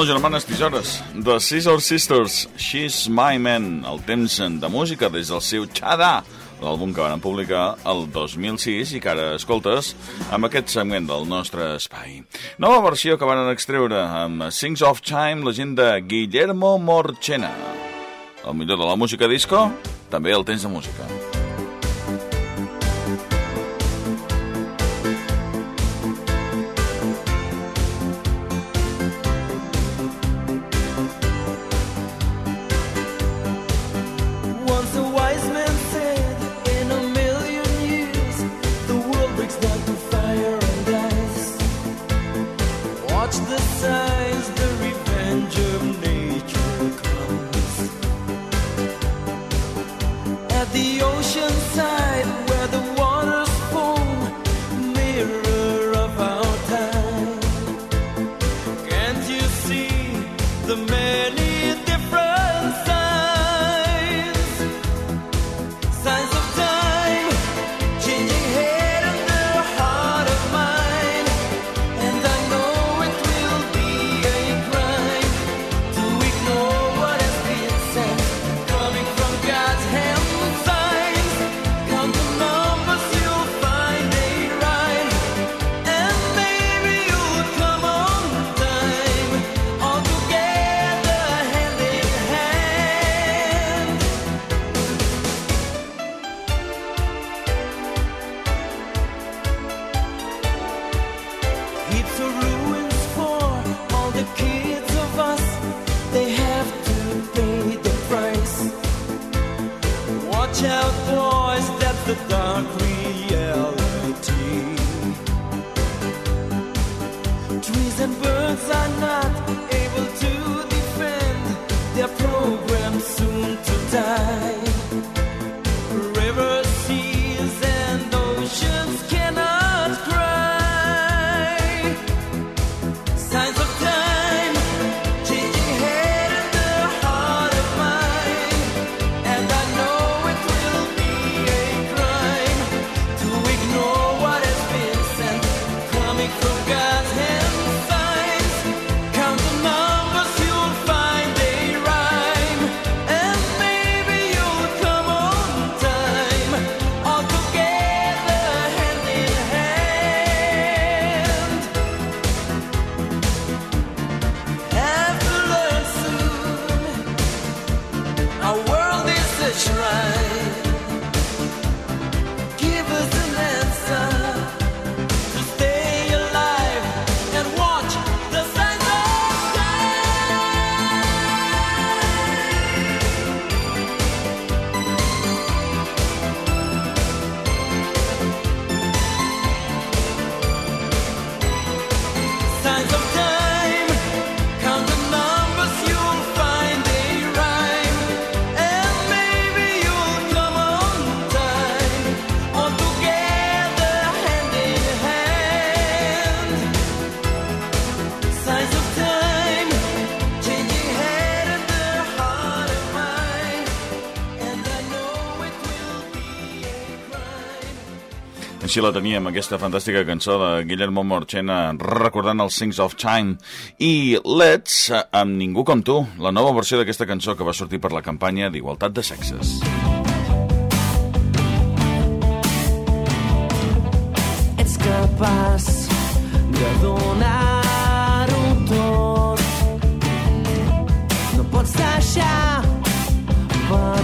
les germanes tisores, The Scissor Sisters, She's My Man, el temps de música des del seu Chada, l'àlbum que van publicar el 2006 i que ara escoltes amb aquest segment del nostre espai. Nova versió que van extreure amb Sings of Time, la gent de Guillermo Morchena. El millor de la música disco, també el temps de música. Així la teníem, aquesta fantàstica cançó de Guillermo Morchena recordant els Sings of Time. I Let's, amb Ningú com tu, la nova versió d'aquesta cançó que va sortir per la campanya d'Igualtat de Sexes. Ets capaç de donar-ho tot No pots deixar per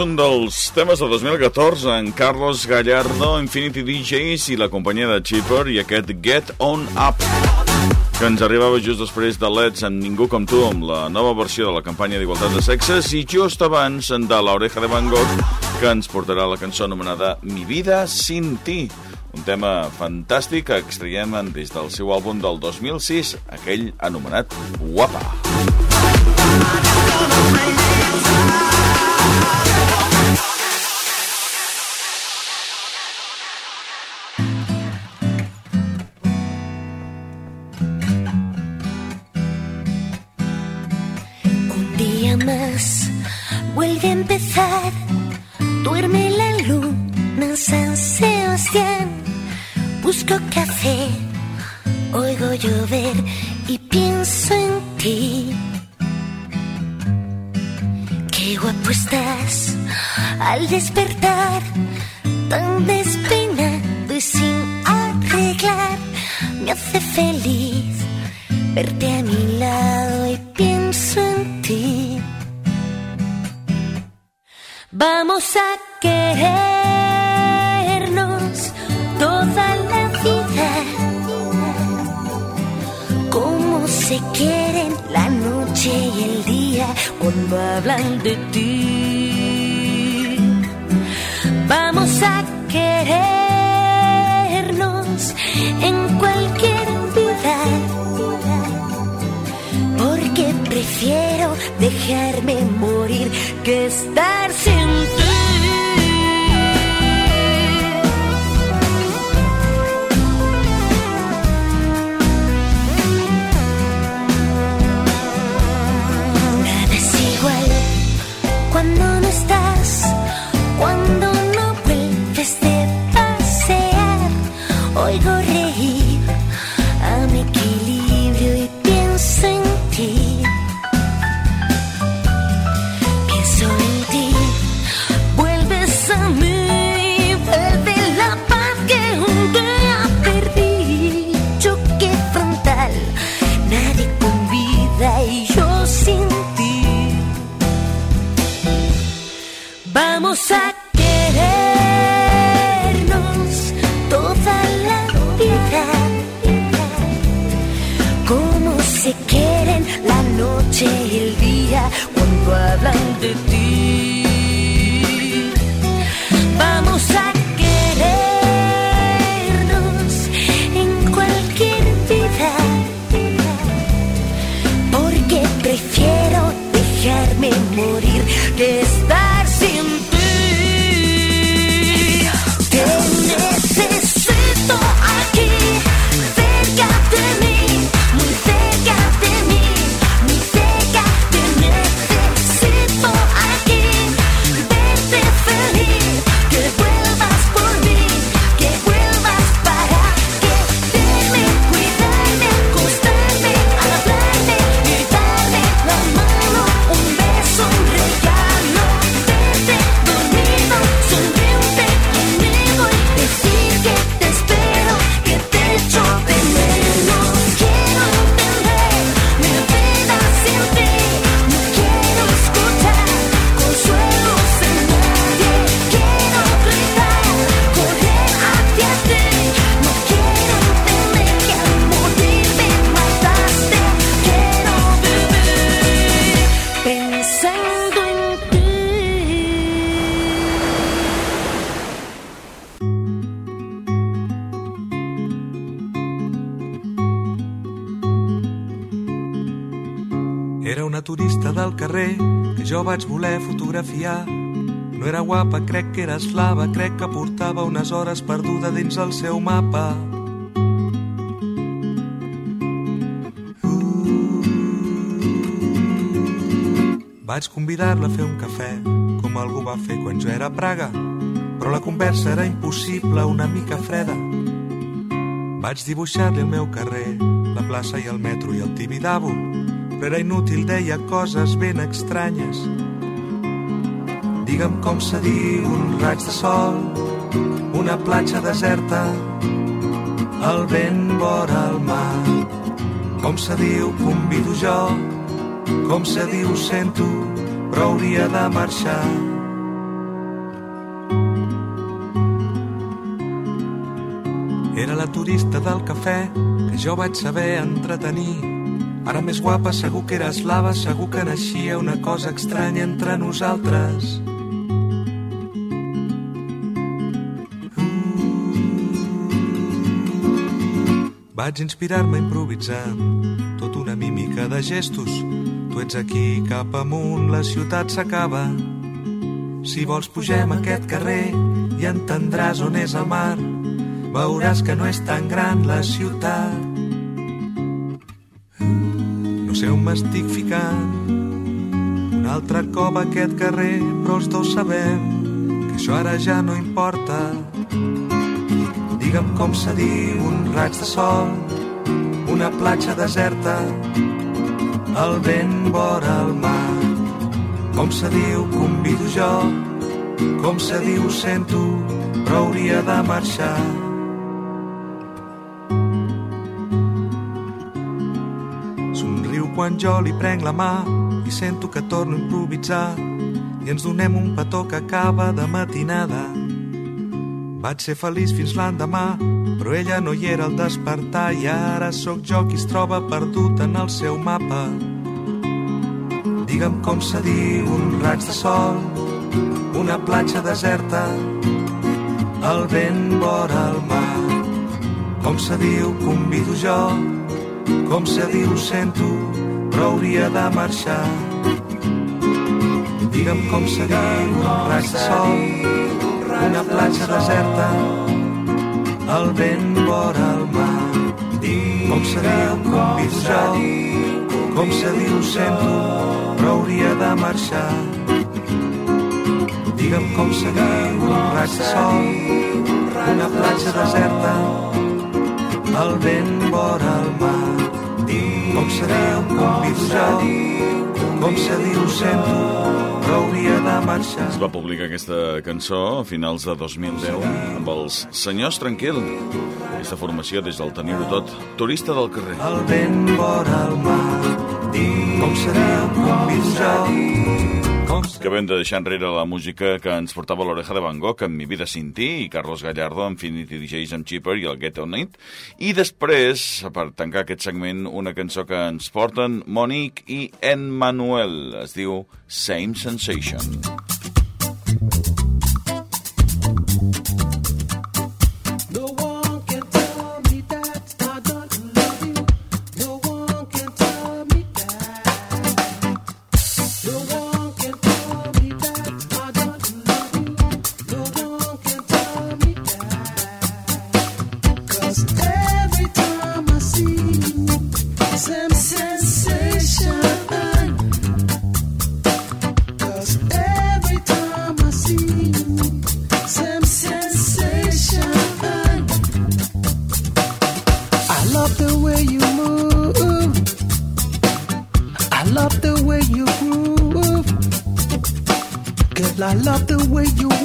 un dels temes de 2014 en Carlos Gallardo, Infinity DJs i la companyia de Chipper i aquest Get On Up que ens arribava just després de Let's en Ningú com tu amb la nova versió de la campanya d'igualtat de sexes i just abans de l'Oreja de Van Gogh que ens portarà la cançó anomenada Mi vida sin ti un tema fantàstic que extraiem des del seu àlbum del 2006 aquell anomenat Guapa. Un Busco café, oigo llover despertar, tan despeinado y sin arreglar. Me hace feliz verte a mi lado y pienso en ti. Vamos a querernos toda la vida. Como se quieren la noche y el día cuando hablan de ti. Vamos a querernos en cualquier vida porque prefiero dejarme morir que estar sin ti. Era una turista del carrer que jo vaig voler fotografiar. No era guapa, crec que era eslava, crec que portava unes hores perduda dins el seu mapa. Vaig convidar-la a fer un cafè, com algú va fer quan jo era a Praga, però la conversa era impossible, una mica freda. Vaig dibuixar-li el meu carrer, la plaça i el metro i el Tibidabo, però era inútil, deia coses ben estranyes. Digue'm com se diu un raig de sol, una platja deserta, el vent vora el mar. Com se diu convido jo, com se diu sento, però hauria de marxar. Era la turista del cafè que jo vaig saber entretenir Ara més guapa segur que era eslava, segur que naixia una cosa estranya entre nosaltres. Vaig inspirar-me improvisant tot una mímica de gestos. Tu ets aquí, cap amunt, la ciutat s'acaba. Si vols pugem a aquest carrer i entendràs on és el mar. Veuràs que no és tan gran la ciutat. Sé m'estic ficant. Un altre cop a aquest carrer, però els dos sabem que això ara ja no importa. Digue'm com se diu un raig de sol, una platja deserta, el vent vora el mar. Com se diu convido jo, com se diu sento, però hauria de marxar. Quan jo li prenc la mà i sento que torno a improvisar i ens donem un petó que acaba de matinada. Vaig ser feliç fins l'endemà, però ella no hi era al despertar i ara sóc jo qui es troba perdut en el seu mapa. Digue'm com se diu un raig de sol, una platja deserta, el vent vora el mar. Com se diu convido jo, com se diu sento, però hauria de marxar. Digue'm com se diu un raig sol, una platja deserta, el vent vora el mar. Com se diu convido jo, com se diu sento, però hauria de marxar. Digue'm com se diu un raig sol, una platja deserta, el vent vora el mar. Com se diu convido jo, com se diu sento, però hauria de marxar. Es va publicar aquesta cançó a finals de 2010 amb els Senyors Tranquil. Aquesta formació des del tenir-ho tot, turista del carrer. El vent vora el mar, com se diu se Acabem de deixar enrere la música que ens portava l'Oreja de Van Gogh amb Mi vida sin ti i Carlos Gallardo amb Infinity DJs amb Cheaper i el Get On It. I després, per tancar aquest segment, una cançó que ens porten Monique i En Manuel. Es diu Same Sensation. No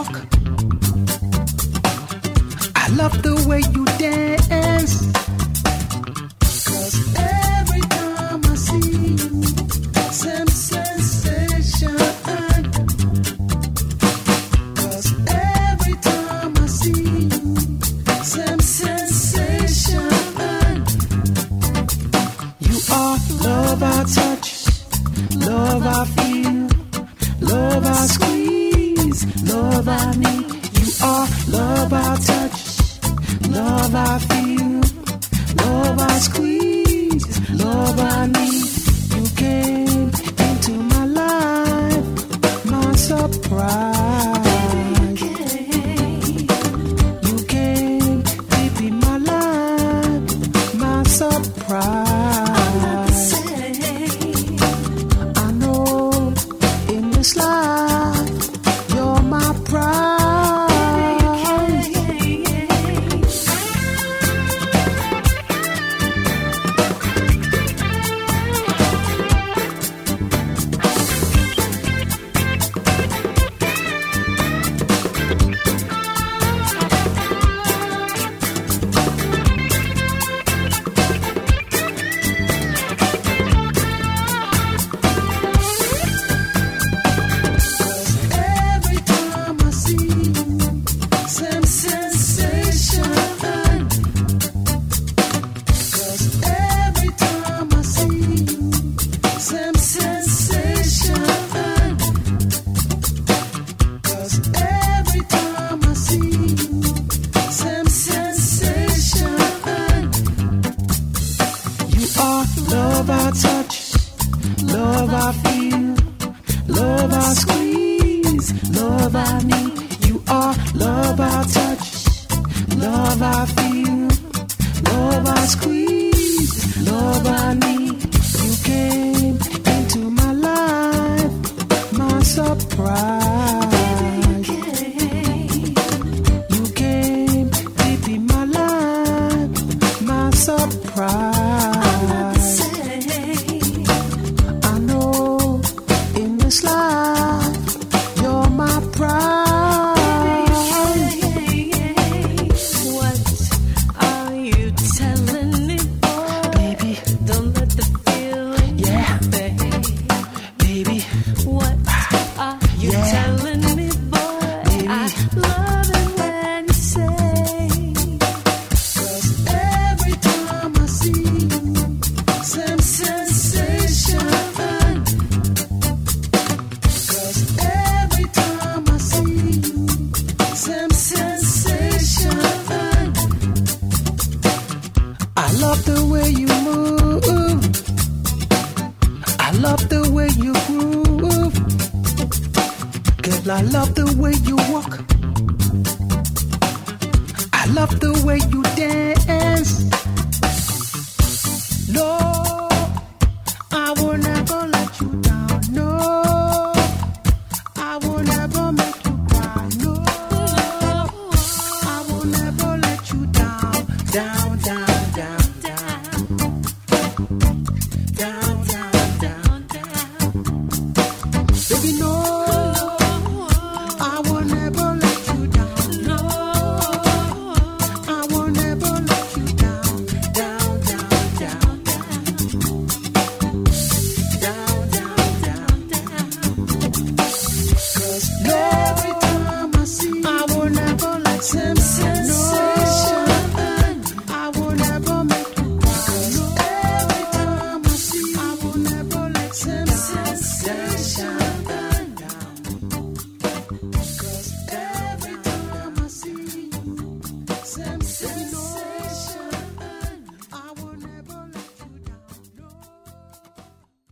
walk. I love the way you dance.